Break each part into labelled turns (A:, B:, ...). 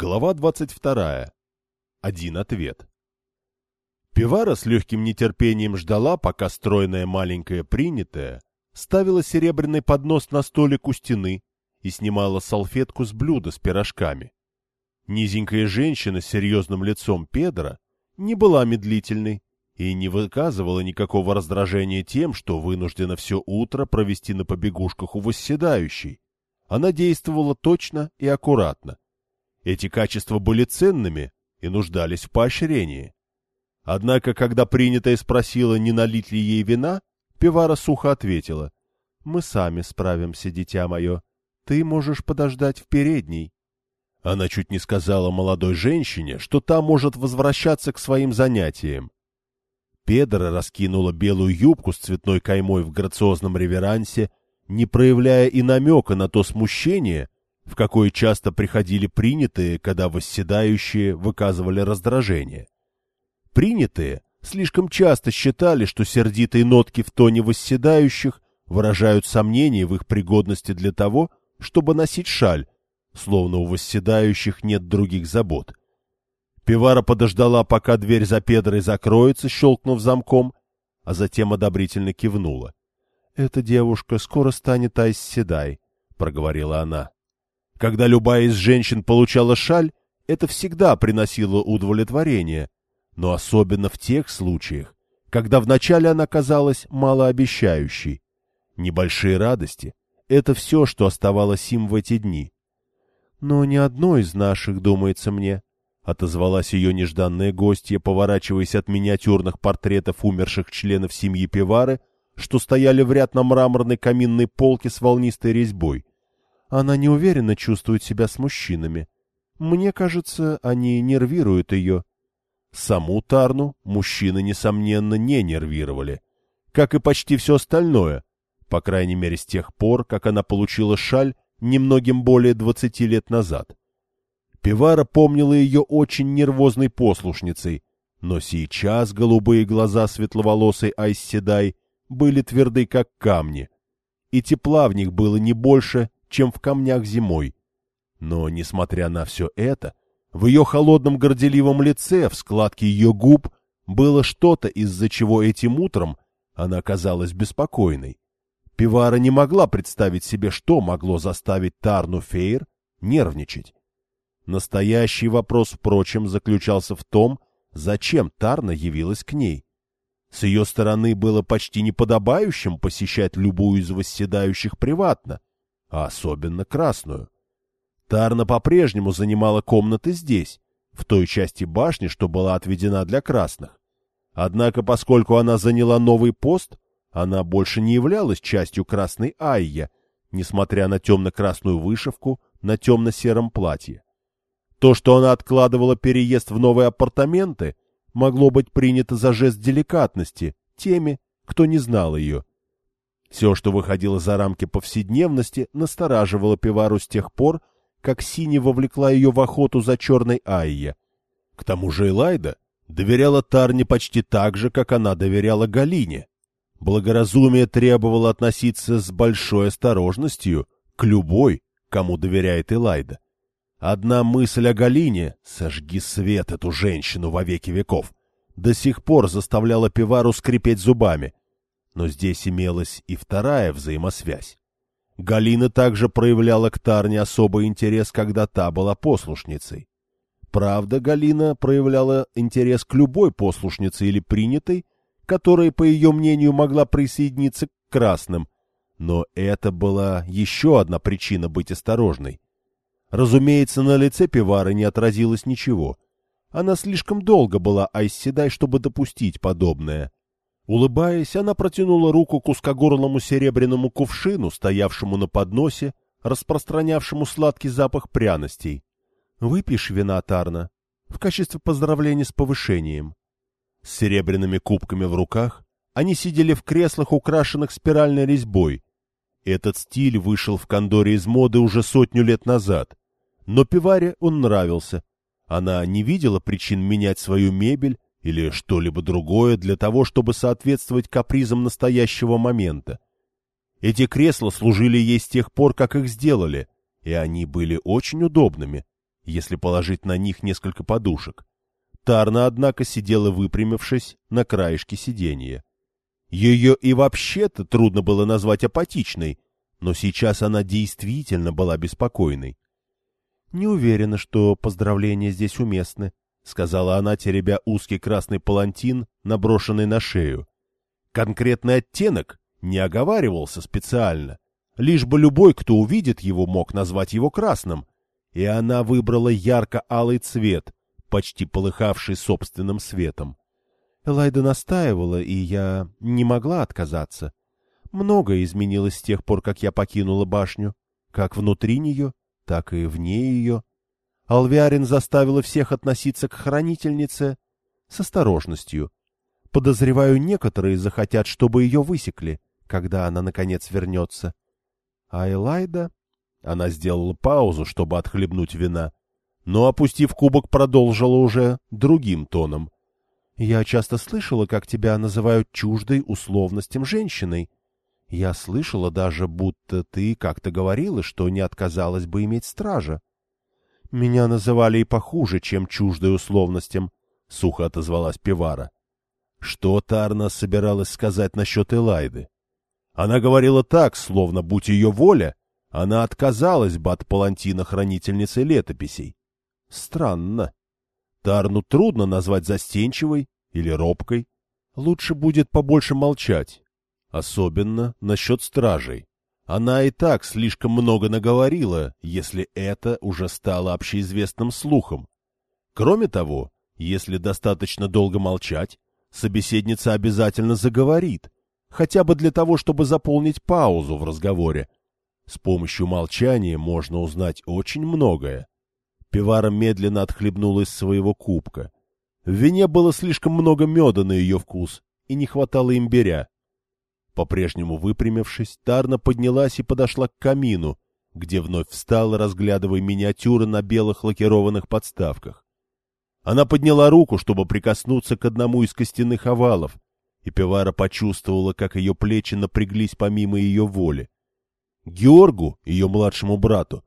A: Глава 22. Один ответ. Пивара с легким нетерпением ждала, пока стройная маленькая принятая ставила серебряный поднос на столик у стены и снимала салфетку с блюда с пирожками. Низенькая женщина с серьезным лицом Педра не была медлительной и не выказывала никакого раздражения тем, что вынуждена все утро провести на побегушках у восседающей. Она действовала точно и аккуратно. Эти качества были ценными и нуждались в поощрении. Однако, когда принятая спросила, не налить ли ей вина, Пивара сухо ответила. — Мы сами справимся, дитя мое. Ты можешь подождать в передней. Она чуть не сказала молодой женщине, что та может возвращаться к своим занятиям. Педро раскинула белую юбку с цветной каймой в грациозном реверансе, не проявляя и намека на то смущение, в какое часто приходили принятые, когда восседающие выказывали раздражение. Принятые слишком часто считали, что сердитые нотки в тоне восседающих выражают сомнение в их пригодности для того, чтобы носить шаль, словно у восседающих нет других забот. Пивара подождала, пока дверь за Педрой закроется, щелкнув замком, а затем одобрительно кивнула. — Эта девушка скоро станет Айс Седай, — проговорила она. Когда любая из женщин получала шаль, это всегда приносило удовлетворение, но особенно в тех случаях, когда вначале она казалась малообещающей. Небольшие радости — это все, что оставалось им в эти дни. «Но ни одной из наших, думается мне», — отозвалась ее нежданная гостья, поворачиваясь от миниатюрных портретов умерших членов семьи Пивары, что стояли в ряд на мраморной каминной полке с волнистой резьбой. Она неуверенно чувствует себя с мужчинами. Мне кажется, они нервируют ее. Саму Тарну мужчины, несомненно, не нервировали. Как и почти все остальное, по крайней мере с тех пор, как она получила шаль немногим более двадцати лет назад. Пивара помнила ее очень нервозной послушницей, но сейчас голубые глаза светловолосой Айсседай были тверды, как камни, и тепла в них было не больше, чем в камнях зимой. Но, несмотря на все это, в ее холодном горделивом лице, в складке ее губ, было что-то, из-за чего этим утром она казалась беспокойной. Пивара не могла представить себе, что могло заставить Тарну Фейр нервничать. Настоящий вопрос, впрочем, заключался в том, зачем Тарна явилась к ней. С ее стороны было почти неподобающим посещать любую из восседающих приватно, а особенно красную. Тарна по-прежнему занимала комнаты здесь, в той части башни, что была отведена для красных. Однако, поскольку она заняла новый пост, она больше не являлась частью красной Айя, несмотря на темно-красную вышивку на темно-сером платье. То, что она откладывала переезд в новые апартаменты, могло быть принято за жест деликатности теми, кто не знал ее, все, что выходило за рамки повседневности, настораживало Пивару с тех пор, как Сини вовлекла ее в охоту за черной Айе. К тому же Элайда доверяла Тарне почти так же, как она доверяла Галине. Благоразумие требовало относиться с большой осторожностью к любой, кому доверяет Элайда. Одна мысль о Галине — сожги свет эту женщину во веки веков — до сих пор заставляла Пивару скрипеть зубами. Но здесь имелась и вторая взаимосвязь. Галина также проявляла к Тарне особый интерес, когда та была послушницей. Правда, Галина проявляла интерес к любой послушнице или принятой, которая, по ее мнению, могла присоединиться к красным, но это была еще одна причина быть осторожной. Разумеется, на лице Пивары не отразилось ничего. Она слишком долго была Айсседай, чтобы допустить подобное. Улыбаясь, она протянула руку к узкогорлому серебряному кувшину, стоявшему на подносе, распространявшему сладкий запах пряностей. — Выпьешь вина, Тарна, в качестве поздравления с повышением. С серебряными кубками в руках они сидели в креслах, украшенных спиральной резьбой. Этот стиль вышел в Кондоре из моды уже сотню лет назад. Но Пиваре он нравился. Она не видела причин менять свою мебель, или что-либо другое для того, чтобы соответствовать капризам настоящего момента. Эти кресла служили ей с тех пор, как их сделали, и они были очень удобными. если положить на них несколько подушек. Тарна, однако, сидела выпрямившись на краешке сиденья. Ее и вообще-то трудно было назвать апатичной, но сейчас она действительно была беспокойной. — Не уверена, что поздравления здесь уместны, — сказала она, теребя узкий красный палантин, наброшенный на шею. Конкретный оттенок не оговаривался специально, лишь бы любой, кто увидит его, мог назвать его красным, и она выбрала ярко-алый цвет, почти полыхавший собственным светом. Элайда настаивала, и я не могла отказаться. Многое изменилось с тех пор, как я покинула башню, как внутри нее, так и вне ее. Алвиарин заставила всех относиться к хранительнице с осторожностью. Подозреваю, некоторые захотят, чтобы ее высекли, когда она, наконец, вернется. А Элайда... Она сделала паузу, чтобы отхлебнуть вина, но, опустив кубок, продолжила уже другим тоном. «Я часто слышала, как тебя называют чуждой условностям женщиной. Я слышала даже, будто ты как-то говорила, что не отказалась бы иметь стража. Меня называли и похуже, чем чуждой условностям», — сухо отозвалась Пивара. Что Тарна собиралась сказать насчет Элайды? Она говорила так, словно, будь ее воля, она отказалась бы от палантина хранительницы летописей. Странно. Тарну трудно назвать застенчивой или робкой. Лучше будет побольше молчать. Особенно насчет стражей. Она и так слишком много наговорила, если это уже стало общеизвестным слухом. Кроме того, если достаточно долго молчать, собеседница обязательно заговорит, хотя бы для того, чтобы заполнить паузу в разговоре. С помощью молчания можно узнать очень многое. Пивара медленно отхлебнула из своего кубка. В вине было слишком много меда на ее вкус, и не хватало имбиря. По-прежнему выпрямившись, Тарна поднялась и подошла к камину, где вновь встала, разглядывая миниатюры на белых лакированных подставках. Она подняла руку, чтобы прикоснуться к одному из костяных овалов, и Пивара почувствовала, как ее плечи напряглись помимо ее воли. Георгу, ее младшему брату,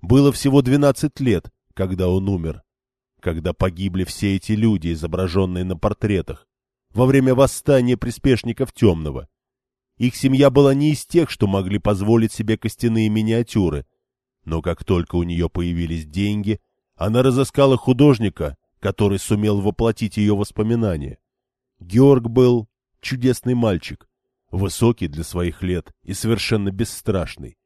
A: было всего двенадцать лет, когда он умер, когда погибли все эти люди, изображенные на портретах, во время восстания приспешников Темного. Их семья была не из тех, что могли позволить себе костяные миниатюры, но как только у нее появились деньги, она разыскала художника, который сумел воплотить ее воспоминания. Георг был чудесный мальчик, высокий для своих лет и совершенно бесстрашный.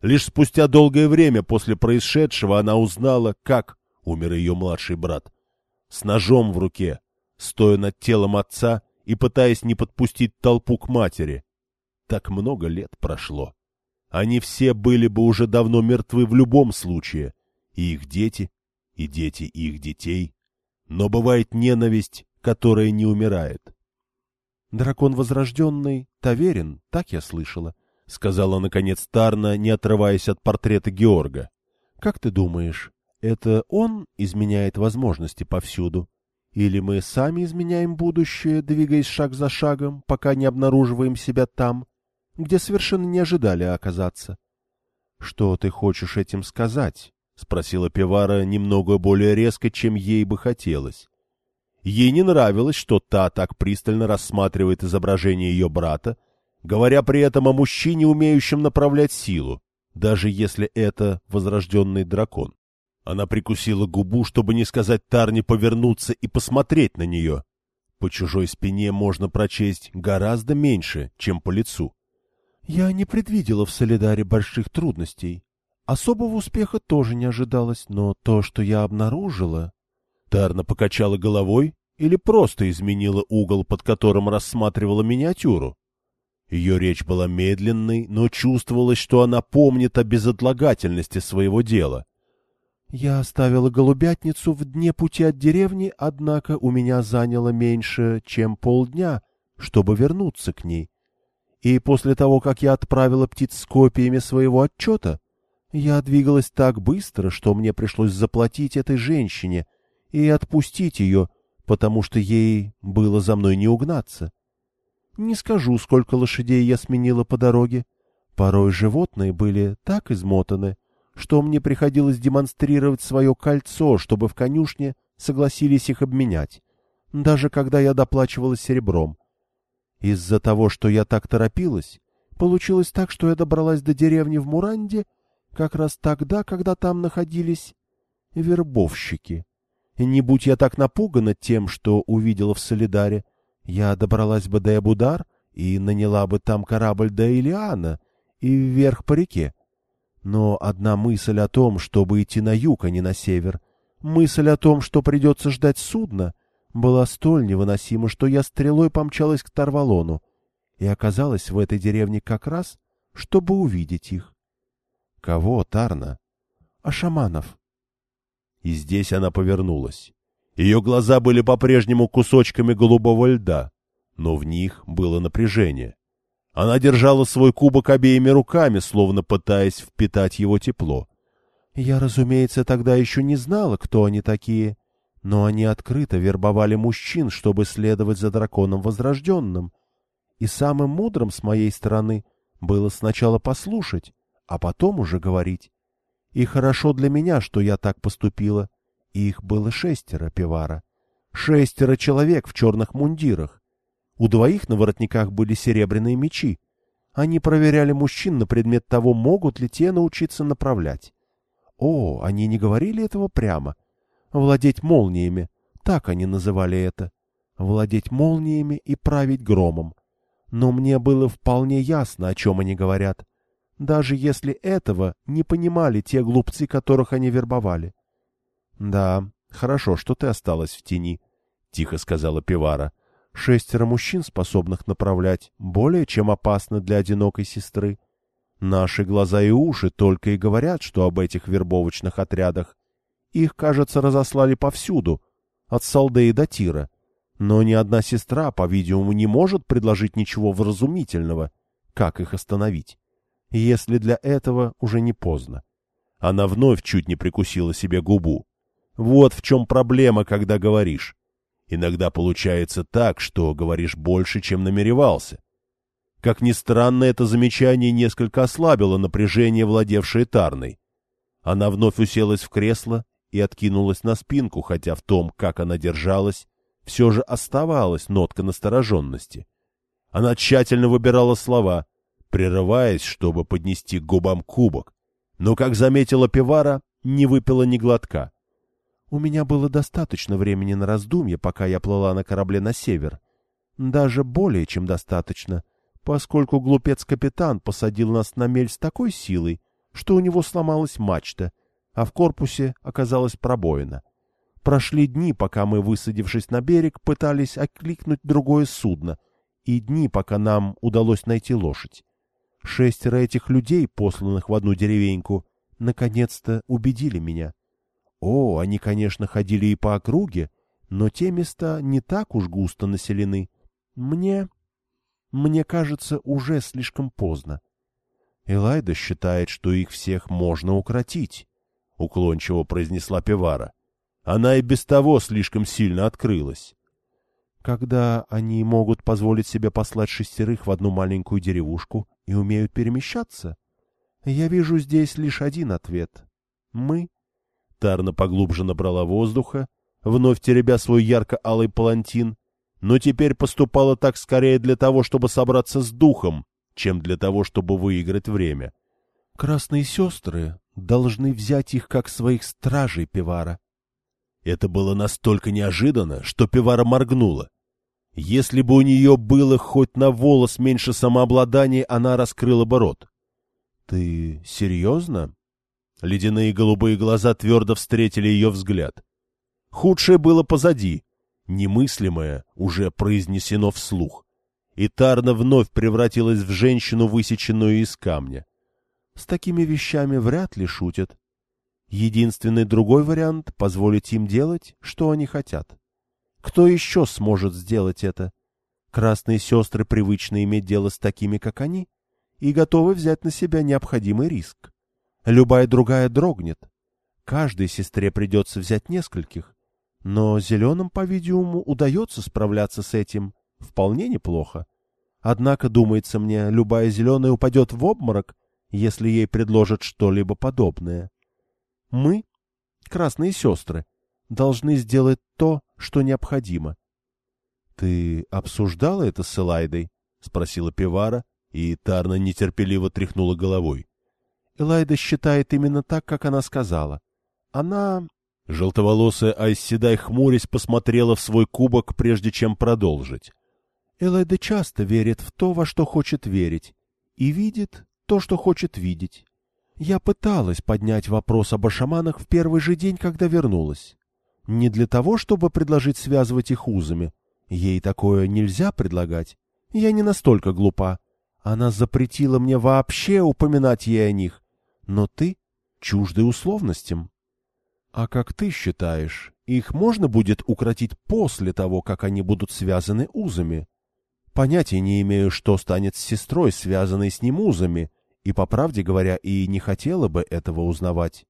A: Лишь спустя долгое время после происшедшего она узнала, как умер ее младший брат. С ножом в руке, стоя над телом отца и пытаясь не подпустить толпу к матери. Так много лет прошло. Они все были бы уже давно мертвы в любом случае, и их дети, и дети их детей. Но бывает ненависть, которая не умирает. «Дракон возрожденный таверен, так я слышала», — сказала, наконец, Тарна, не отрываясь от портрета Георга. «Как ты думаешь, это он изменяет возможности повсюду? Или мы сами изменяем будущее, двигаясь шаг за шагом, пока не обнаруживаем себя там, где совершенно не ожидали оказаться?» «Что ты хочешь этим сказать?» — спросила Пивара немного более резко, чем ей бы хотелось. Ей не нравилось, что та так пристально рассматривает изображение ее брата, говоря при этом о мужчине, умеющем направлять силу, даже если это возрожденный дракон. Она прикусила губу, чтобы не сказать Тарне повернуться и посмотреть на нее. По чужой спине можно прочесть гораздо меньше, чем по лицу. «Я не предвидела в Солидаре больших трудностей», Особого успеха тоже не ожидалось, но то, что я обнаружила... Тарна покачала головой или просто изменила угол, под которым рассматривала миниатюру. Ее речь была медленной, но чувствовалось, что она помнит о безотлагательности своего дела. Я оставила голубятницу в дне пути от деревни, однако у меня заняло меньше, чем полдня, чтобы вернуться к ней. И после того, как я отправила птиц с копиями своего отчета, я двигалась так быстро, что мне пришлось заплатить этой женщине и отпустить ее, потому что ей было за мной не угнаться. Не скажу, сколько лошадей я сменила по дороге. Порой животные были так измотаны, что мне приходилось демонстрировать свое кольцо, чтобы в конюшне согласились их обменять, даже когда я доплачивала серебром. Из-за того, что я так торопилась, получилось так, что я добралась до деревни в Муранде как раз тогда, когда там находились вербовщики. И не будь я так напугана тем, что увидела в Солидаре, я добралась бы до Эбудар и наняла бы там корабль до Илиана и вверх по реке. Но одна мысль о том, чтобы идти на юг, а не на север, мысль о том, что придется ждать судна, была столь невыносима, что я стрелой помчалась к Тарвалону и оказалась в этой деревне как раз, чтобы увидеть их. Кого, Тарна? А шаманов. И здесь она повернулась. Ее глаза были по-прежнему кусочками голубого льда, но в них было напряжение. Она держала свой кубок обеими руками, словно пытаясь впитать его тепло. Я, разумеется, тогда еще не знала, кто они такие, но они открыто вербовали мужчин, чтобы следовать за драконом Возрожденным. И самым мудрым с моей стороны было сначала послушать, а потом уже говорить. И хорошо для меня, что я так поступила. Их было шестеро, Пивара. Шестеро человек в черных мундирах. У двоих на воротниках были серебряные мечи. Они проверяли мужчин на предмет того, могут ли те научиться направлять. О, они не говорили этого прямо. Владеть молниями. Так они называли это. Владеть молниями и править громом. Но мне было вполне ясно, о чем они говорят даже если этого не понимали те глупцы, которых они вербовали. — Да, хорошо, что ты осталась в тени, — тихо сказала Пивара. — Шестеро мужчин, способных направлять, более чем опасно для одинокой сестры. Наши глаза и уши только и говорят, что об этих вербовочных отрядах. Их, кажется, разослали повсюду, от Салдеи до Тира. Но ни одна сестра, по-видимому, не может предложить ничего вразумительного. Как их остановить? если для этого уже не поздно. Она вновь чуть не прикусила себе губу. Вот в чем проблема, когда говоришь. Иногда получается так, что говоришь больше, чем намеревался. Как ни странно, это замечание несколько ослабило напряжение, владевшее Тарной. Она вновь уселась в кресло и откинулась на спинку, хотя в том, как она держалась, все же оставалась нотка настороженности. Она тщательно выбирала слова, прерываясь, чтобы поднести к губам кубок, но, как заметила Пивара, не выпила ни глотка. У меня было достаточно времени на раздумье, пока я плыла на корабле на север. Даже более чем достаточно, поскольку глупец-капитан посадил нас на мель с такой силой, что у него сломалась мачта, а в корпусе оказалась пробоина. Прошли дни, пока мы, высадившись на берег, пытались окликнуть другое судно, и дни, пока нам удалось найти лошадь. Шестеро этих людей, посланных в одну деревеньку, наконец-то убедили меня. О, они, конечно, ходили и по округе, но те места не так уж густо населены. Мне... мне кажется, уже слишком поздно. Элайда считает, что их всех можно укротить, — уклончиво произнесла Певара. Она и без того слишком сильно открылась. Когда они могут позволить себе послать шестерых в одну маленькую деревушку, и умеют перемещаться? Я вижу здесь лишь один ответ. Мы. Тарна поглубже набрала воздуха, вновь теребя свой ярко-алый палантин, но теперь поступала так скорее для того, чтобы собраться с духом, чем для того, чтобы выиграть время. Красные сестры должны взять их как своих стражей Пивара. Это было настолько неожиданно, что Пивара моргнула. Если бы у нее было хоть на волос меньше самообладания, она раскрыла бы рот. — Ты серьезно? Ледяные голубые глаза твердо встретили ее взгляд. Худшее было позади, немыслимое уже произнесено вслух. И Тарна вновь превратилась в женщину, высеченную из камня. С такими вещами вряд ли шутят. Единственный другой вариант — позволить им делать, что они хотят. Кто еще сможет сделать это? Красные сестры привычно иметь дело с такими, как они, и готовы взять на себя необходимый риск. Любая другая дрогнет. Каждой сестре придется взять нескольких. Но зеленым, по-видимому, удается справляться с этим вполне неплохо. Однако, думается мне, любая зеленая упадет в обморок,
B: если ей предложат что-либо подобное. Мы, красные сестры, должны сделать то, что необходимо. — Ты обсуждала это с Элайдой? — спросила Пивара, и Тарна нетерпеливо тряхнула головой. — Элайда считает именно так, как она сказала. Она...
A: Желтоволосая Айсседай хмурясь посмотрела в свой кубок, прежде чем продолжить.
B: Элайда часто верит в то, во что хочет верить, и видит то, что хочет видеть. Я пыталась поднять вопрос об ашаманах в первый же день, когда вернулась. Не для того, чтобы предложить связывать их узами. Ей такое нельзя предлагать. Я не настолько глупа. Она запретила мне вообще упоминать ей о них. Но ты чуждый условностям. А как ты считаешь, их можно будет укротить после того, как они будут связаны узами? Понятия не имею, что станет с сестрой, связанной с ним узами, и, по правде говоря, и не хотела бы этого узнавать.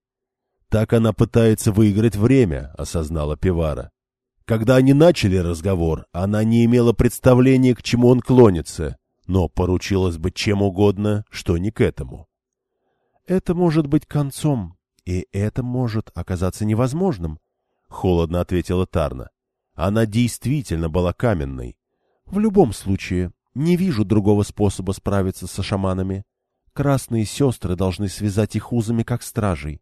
A: Так она пытается выиграть время, осознала Пивара. Когда они начали разговор, она не имела представления, к чему он клонится, но поручилась бы чем угодно, что не к этому.
B: Это может быть концом, и это может оказаться невозможным, — холодно ответила Тарна. Она действительно была каменной. В любом случае, не вижу другого способа справиться со шаманами. Красные сестры должны связать их узами, как стражей.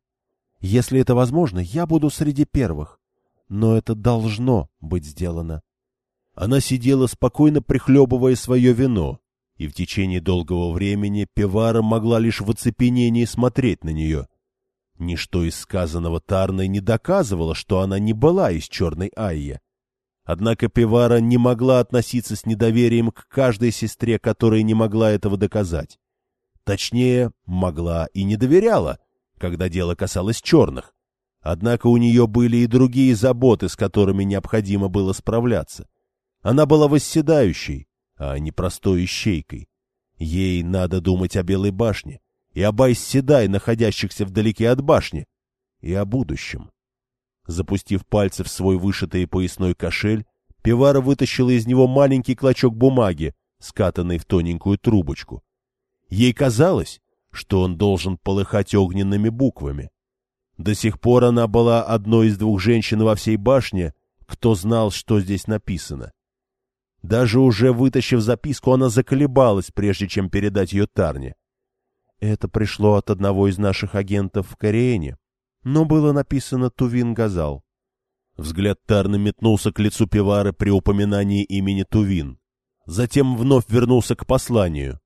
B: Если это возможно, я буду среди первых. Но это должно быть сделано.
A: Она сидела спокойно прихлебывая свое вино, и в течение долгого времени Певара могла лишь в оцепенении смотреть на нее. Ничто из сказанного Тарной не доказывало, что она не была из черной Айя. Однако Пивара не могла относиться с недоверием к каждой сестре, которая не могла этого доказать. Точнее, могла и не доверяла, когда дело касалось черных. Однако у нее были и другие заботы, с которыми необходимо было справляться. Она была восседающей, а не простой ищейкой. Ей надо думать о Белой башне и об Айсседай, находящихся вдалеке от башни, и о будущем. Запустив пальцы в свой вышитый поясной кошель, Пивара вытащила из него маленький клочок бумаги, скатанный в тоненькую трубочку. Ей казалось, что он должен полыхать огненными буквами. До сих пор она была одной из двух женщин во всей башне, кто знал, что здесь написано. Даже уже вытащив записку, она заколебалась, прежде чем передать ее Тарне. Это пришло от одного из наших агентов в Корене, но было написано Тувин Газал. Взгляд Тарны метнулся к лицу Пивары при упоминании имени Тувин. Затем вновь вернулся к посланию.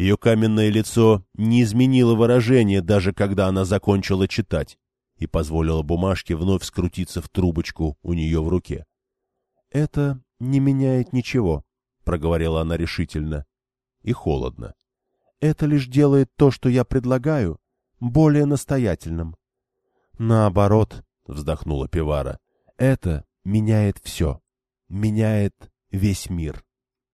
A: Ее каменное лицо не изменило выражение, даже когда она закончила читать, и позволила бумажке вновь скрутиться в трубочку у нее в руке. — Это не меняет ничего, — проговорила она решительно и холодно. — Это лишь делает то, что я предлагаю, более настоятельным. Наоборот, вздохнула Пивара, это меняет все, меняет весь мир.